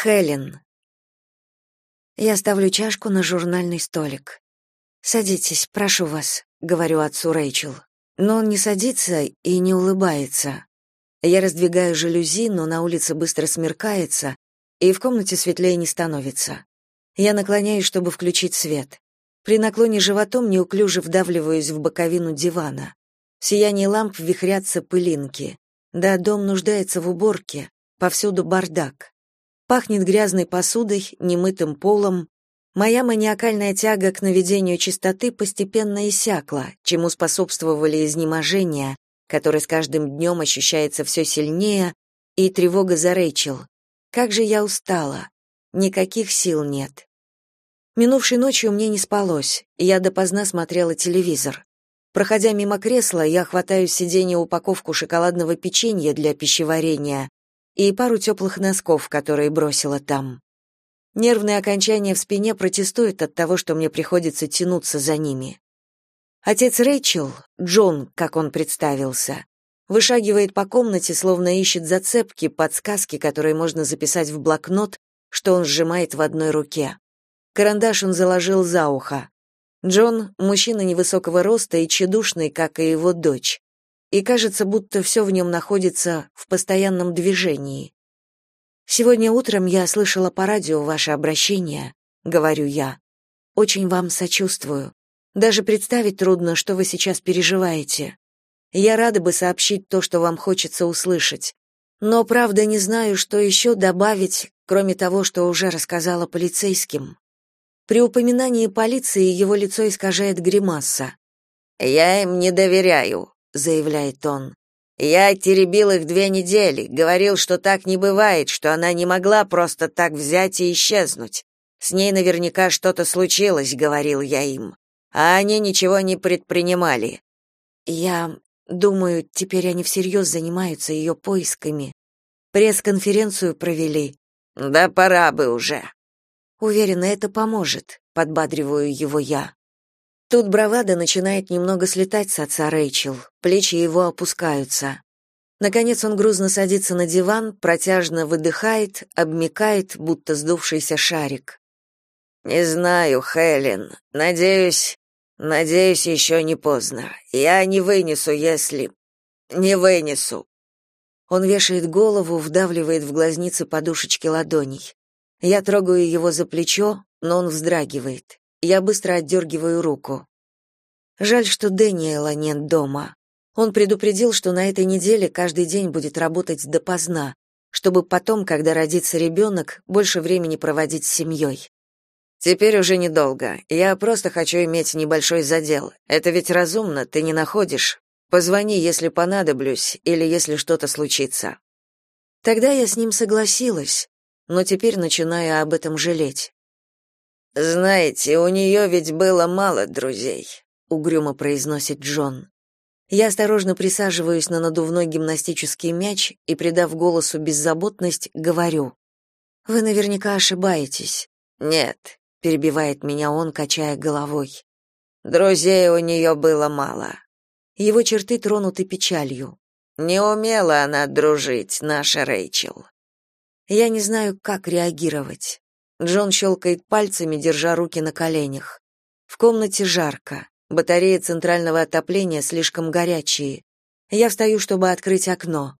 Хелен. Я ставлю чашку на журнальный столик. «Садитесь, прошу вас», — говорю отцу Рэйчел. Но он не садится и не улыбается. Я раздвигаю жалюзи, но на улице быстро смеркается, и в комнате светлее не становится. Я наклоняюсь, чтобы включить свет. При наклоне животом неуклюже вдавливаюсь в боковину дивана. В сиянии ламп вихрятся пылинки. Да, дом нуждается в уборке, повсюду бардак. Пахнет грязной посудой, немытым полом. Моя маниакальная тяга к наведению чистоты постепенно иссякла, чему способствовали изнеможения, которое с каждым днем ощущается все сильнее, и тревога за Рэйчел. Как же я устала. Никаких сил нет. Минувшей ночью мне не спалось, я допоздна смотрела телевизор. Проходя мимо кресла, я хватаю с сиденья упаковку шоколадного печенья для пищеварения и пару теплых носков, которые бросила там. Нервные окончания в спине протестуют от того, что мне приходится тянуться за ними. Отец Рэйчел, Джон, как он представился, вышагивает по комнате, словно ищет зацепки, подсказки, которые можно записать в блокнот, что он сжимает в одной руке. Карандаш он заложил за ухо. Джон — мужчина невысокого роста и тщедушный, как и его дочь и кажется, будто все в нем находится в постоянном движении. Сегодня утром я слышала по радио ваше обращение, говорю я. Очень вам сочувствую. Даже представить трудно, что вы сейчас переживаете. Я рада бы сообщить то, что вам хочется услышать. Но правда не знаю, что еще добавить, кроме того, что уже рассказала полицейским. При упоминании полиции его лицо искажает гримаса. Я им не доверяю, заявляет он. Я теребил их две недели, говорил, что так не бывает, что она не могла просто так взять и исчезнуть. С ней наверняка что-то случилось, говорил я им. А они ничего не предпринимали. Я думаю, теперь они всерьез занимаются ее поисками. Пресс-конференцию провели. Да пора бы уже. Уверена, это поможет, подбадриваю его я. Тут бравада начинает немного слетать с отца Рэйчел, плечи его опускаются. Наконец он грузно садится на диван, протяжно выдыхает, обмикает, будто сдувшийся шарик. «Не знаю, Хелен. Надеюсь, надеюсь, еще не поздно. Я не вынесу, если... Не вынесу». Он вешает голову, вдавливает в глазницы подушечки ладоней. Я трогаю его за плечо, но он вздрагивает. Я быстро отдергиваю руку. Жаль, что Дэниела нет дома. Он предупредил, что на этой неделе каждый день будет работать допоздна, чтобы потом, когда родится ребенок, больше времени проводить с семьей. Теперь уже недолго. Я просто хочу иметь небольшой задел. Это ведь разумно, ты не находишь? Позвони, если понадоблюсь или если что-то случится. Тогда я с ним согласилась, но теперь начинаю об этом жалеть. Знаете, у нее ведь было мало друзей, угрюмо произносит Джон. Я осторожно присаживаюсь на надувной гимнастический мяч и, придав голосу беззаботность, говорю: Вы наверняка ошибаетесь. Нет, перебивает меня он, качая головой. Друзей у нее было мало. Его черты тронуты печалью. Не умела она дружить, наша Рэйчел. Я не знаю, как реагировать. Джон щелкает пальцами, держа руки на коленях. В комнате жарко. Батареи центрального отопления слишком горячие. Я встаю, чтобы открыть окно.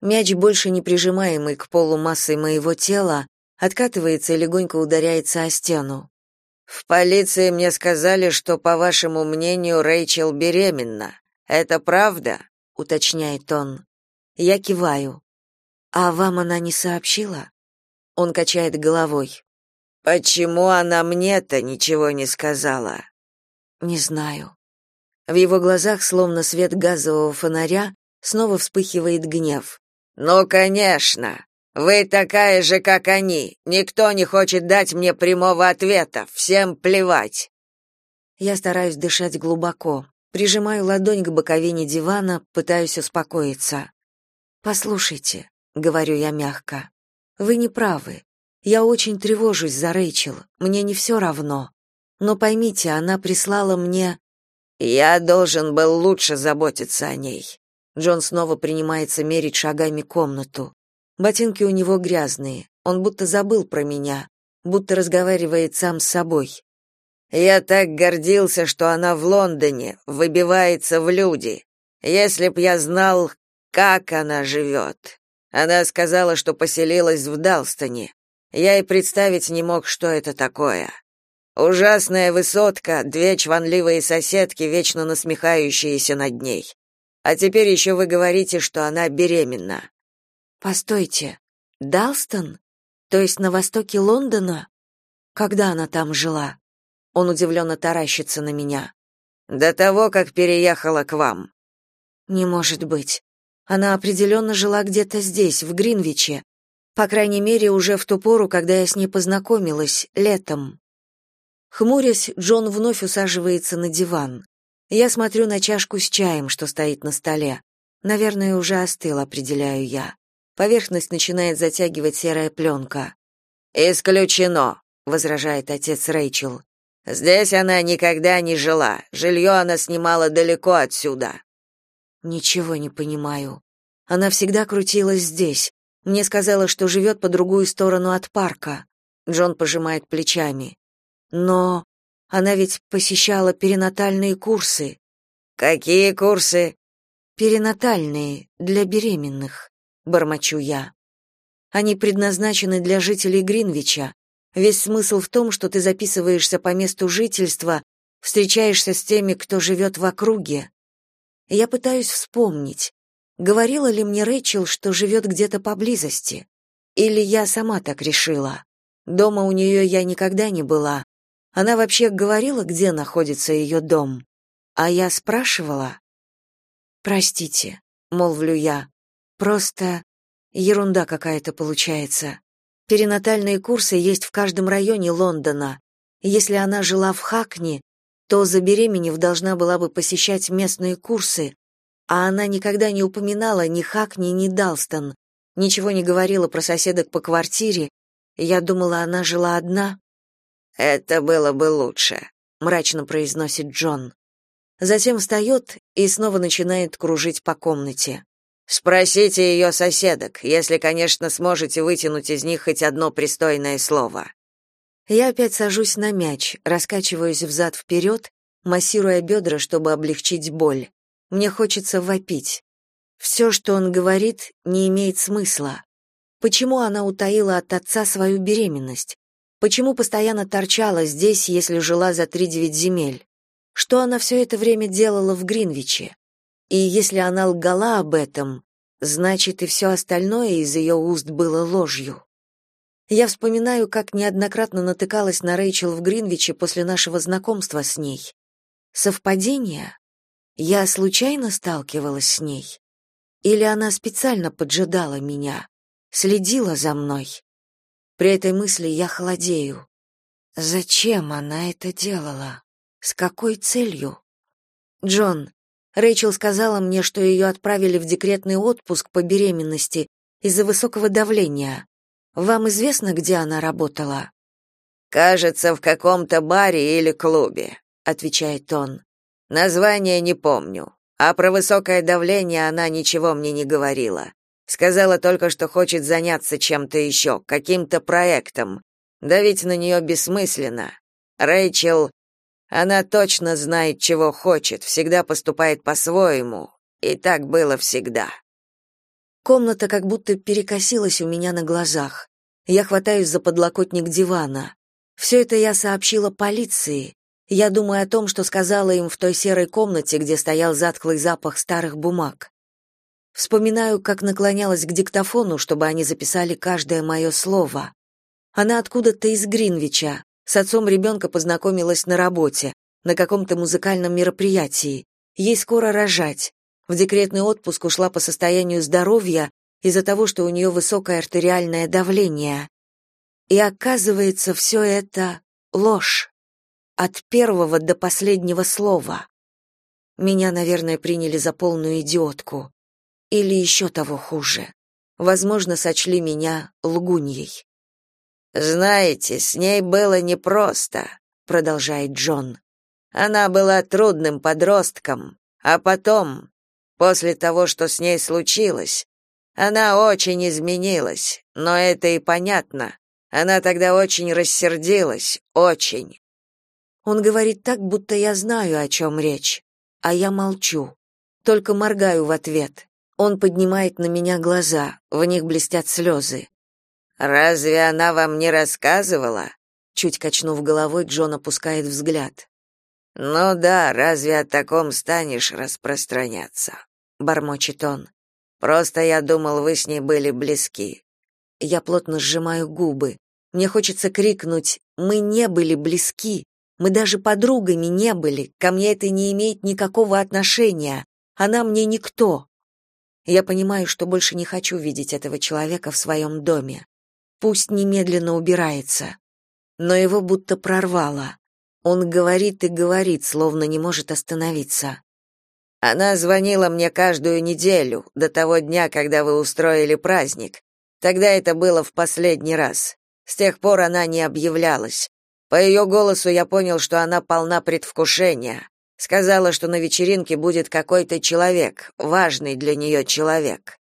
Мяч, больше не прижимаемый к полу массой моего тела, откатывается и легонько ударяется о стену. В полиции мне сказали, что, по вашему мнению, Рэйчел беременна. Это правда? уточняет он. Я киваю. А вам она не сообщила? Он качает головой. Почему она мне-то ничего не сказала? Не знаю. В его глазах, словно свет газового фонаря, снова вспыхивает гнев. Ну, конечно. Вы такая же, как они. Никто не хочет дать мне прямого ответа. Всем плевать. Я стараюсь дышать глубоко, прижимаю ладонь к боковине дивана, пытаюсь успокоиться. Послушайте, говорю я мягко. Вы не правы. Я очень тревожусь за Рэйчел. Мне не все равно. Но поймите, она прислала мне Я должен был лучше заботиться о ней. Джон снова принимается мерить шагами комнату. Ботинки у него грязные. Он будто забыл про меня, будто разговаривает сам с собой. Я так гордился, что она в Лондоне, выбивается в люди. Если б я знал, как она живет. Она сказала, что поселилась в Далстоне. Я и представить не мог, что это такое. Ужасная высотка, две чванливые соседки, вечно насмехающиеся над ней. А теперь еще вы говорите, что она беременна. Постойте. Далстон? То есть на востоке Лондона? Когда она там жила? Он удивленно таращится на меня. До того, как переехала к вам. Не может быть. Она определенно жила где-то здесь, в Гринвиче. По крайней мере, уже в ту пору, когда я с ней познакомилась, летом. Хмурясь, Джон вновь усаживается на диван. Я смотрю на чашку с чаем, что стоит на столе. Наверное, уже остыл, определяю я. Поверхность начинает затягивать серая пленка. «Исключено», — возражает отец Рэйчел. «Здесь она никогда не жила. Жилье она снимала далеко отсюда». Ничего не понимаю. Она всегда крутилась здесь. Мне сказала, что живет по другую сторону от парка. Джон пожимает плечами. Но она ведь посещала перинатальные курсы. Какие курсы? Перинатальные, для беременных, бормочу я. Они предназначены для жителей Гринвича. Весь смысл в том, что ты записываешься по месту жительства, встречаешься с теми, кто живет в округе. Я пытаюсь вспомнить, говорила ли мне Рэйчел, что живет где-то поблизости. Или я сама так решила. Дома у нее я никогда не была, она вообще говорила, где находится ее дом? А я спрашивала. Простите, молвлю я. Просто ерунда какая-то получается. Перинатальные курсы есть в каждом районе Лондона. Если она жила в Хакни, то забеременев должна была бы посещать местные курсы, а она никогда не упоминала ни Хакни, ни Далстон, ничего не говорила про соседок по квартире. Я думала, она жила одна. Это было бы лучше, мрачно произносит Джон. Затем встает и снова начинает кружить по комнате. Спросите ее соседок, если, конечно, сможете вытянуть из них хоть одно пристойное слово. Я опять сажусь на мяч, раскачиваюсь взад вперед, массируя бедра, чтобы облегчить боль. Мне хочется вопить. Все, что он говорит, не имеет смысла. Почему она утаила от отца свою беременность? Почему постоянно торчала здесь, если жила за три девять земель? Что она все это время делала в Гринвиче? И если она лгала об этом, значит и все остальное из ее уст было ложью. Я вспоминаю, как неоднократно натыкалась на Рэйчел в Гринвиче после нашего знакомства с ней. Совпадение? Я случайно сталкивалась с ней? Или она специально поджидала меня, следила за мной? При этой мысли я холодею. Зачем она это делала? С какой целью? Джон, Рэйчел сказала мне, что ее отправили в декретный отпуск по беременности из-за высокого давления. Вам известно, где она работала? Кажется, в каком-то баре или клубе, отвечает он. Название не помню, а про высокое давление она ничего мне не говорила. Сказала только, что хочет заняться чем-то еще, каким-то проектом. Давить на нее бессмысленно. Рэйчел, она точно знает, чего хочет, всегда поступает по-своему. И так было всегда. Комната как будто перекосилась у меня на глазах. Я хватаюсь за подлокотник дивана. Все это я сообщила полиции. Я думаю о том, что сказала им в той серой комнате, где стоял затхлый запах старых бумаг. Вспоминаю, как наклонялась к диктофону, чтобы они записали каждое мое слово. Она откуда-то из Гринвича. С отцом ребенка познакомилась на работе, на каком-то музыкальном мероприятии. Ей скоро рожать. В декретный отпуск ушла по состоянию здоровья из-за того, что у нее высокое артериальное давление. И оказывается, все это ложь. От первого до последнего слова. Меня, наверное, приняли за полную идиотку. Или еще того хуже. Возможно, сочли меня лгуньей. «Знаете, с ней было непросто», — продолжает Джон. «Она была трудным подростком, а потом, после того, что с ней случилось, Она очень изменилась, но это и понятно. Она тогда очень рассердилась, очень. Он говорит так, будто я знаю, о чем речь, а я молчу. Только моргаю в ответ. Он поднимает на меня глаза, в них блестят слезы. Разве она вам не рассказывала? Чуть качнув головой, Джон опускает взгляд. Ну да, разве о таком станешь распространяться? бормочет он. Просто я думал, вы с ней были близки. Я плотно сжимаю губы. Мне хочется крикнуть: "Мы не были близки. Мы даже подругами не были. Ко мне это не имеет никакого отношения. Она мне никто". Я понимаю, что больше не хочу видеть этого человека в своем доме. Пусть немедленно убирается. Но его будто прорвало. Он говорит и говорит, словно не может остановиться. Она звонила мне каждую неделю, до того дня, когда вы устроили праздник. Тогда это было в последний раз. С тех пор она не объявлялась. По ее голосу я понял, что она полна предвкушения. Сказала, что на вечеринке будет какой-то человек, важный для нее человек.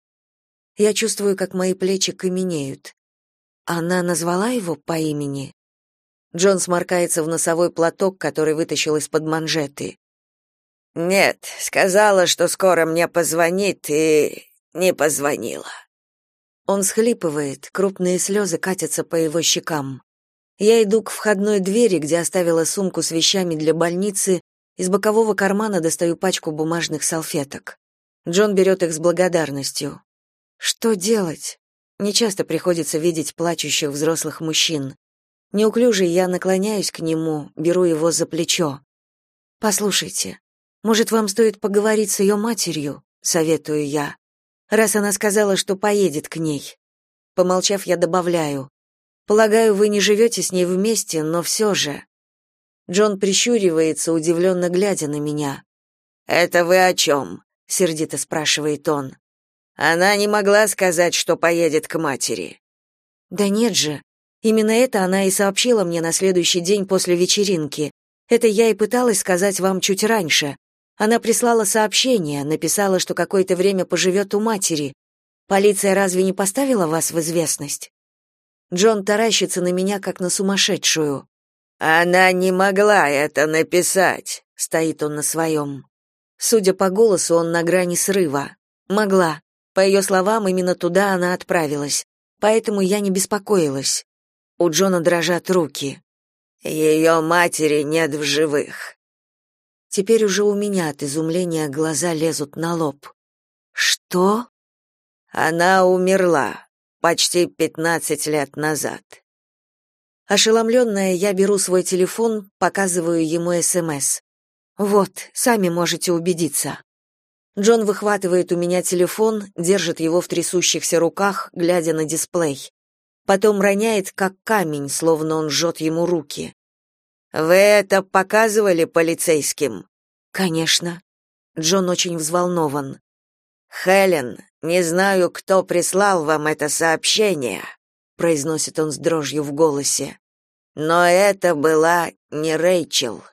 Я чувствую, как мои плечи каменеют. Она назвала его по имени. Джон сморкается в носовой платок, который вытащил из-под манжеты. Нет, сказала, что скоро мне позвонит и не позвонила. Он схлипывает, крупные слезы катятся по его щекам. Я иду к входной двери, где оставила сумку с вещами для больницы, из бокового кармана достаю пачку бумажных салфеток. Джон берет их с благодарностью. Что делать? Не часто приходится видеть плачущих взрослых мужчин. Неуклюже я наклоняюсь к нему, беру его за плечо. Послушайте, может, вам стоит поговорить с ее матерью, советую я. Раз она сказала, что поедет к ней. Помолчав, я добавляю: Полагаю, вы не живете с ней вместе, но все же. Джон прищуривается, удивленно глядя на меня. Это вы о чем?» — сердито спрашивает он. Она не могла сказать, что поедет к матери. Да нет же. Именно это она и сообщила мне на следующий день после вечеринки. Это я и пыталась сказать вам чуть раньше. Она прислала сообщение, написала, что какое-то время поживет у матери. Полиция разве не поставила вас в известность? Джон таращится на меня как на сумасшедшую. Она не могла это написать, стоит он на своем. Судя по голосу, он на грани срыва. Могла. По ее словам, именно туда она отправилась. Поэтому я не беспокоилась. У Джона дрожат руки. Ее матери нет в живых. Теперь уже у меня от изумления глаза лезут на лоб. Что? Она умерла почти пятнадцать лет назад. Ошеломленная, я беру свой телефон, показываю ему СМС. Вот, сами можете убедиться. Джон выхватывает у меня телефон, держит его в трясущихся руках, глядя на дисплей. Потом роняет, как камень, словно он жжет ему руки. Вы это показывали полицейским? Конечно. Джон очень взволнован. Хелен, не знаю, кто прислал вам это сообщение, произносит он с дрожью в голосе. Но это была не Рэйчел.